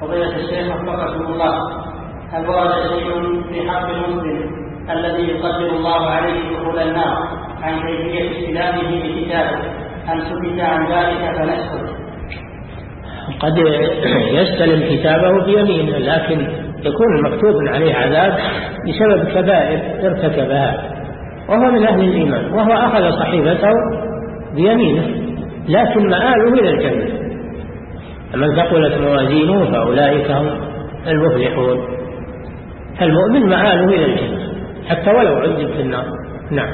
فضيلة الشيخ وفقكم الله هل ورد شيء في حق المسلم الذي يقدر الله عليه دخول النار عن كيفية استلامه بكتابه؟ أن سكت عن ذلك فنسكت. قد يستلم كتابه بيمينه لكن يكون مكتوب عليه عذاب بسبب كبائر ارتكبها وهو من أهل الإيمان وهو أخذ صحيفته بيمينه لكن مآله إلى الجنة. من ثقلت موازينه فأولئك هم المفلحون. فالمؤمن مآله إلى الجنة حتى ولو عذب في النار. نعم.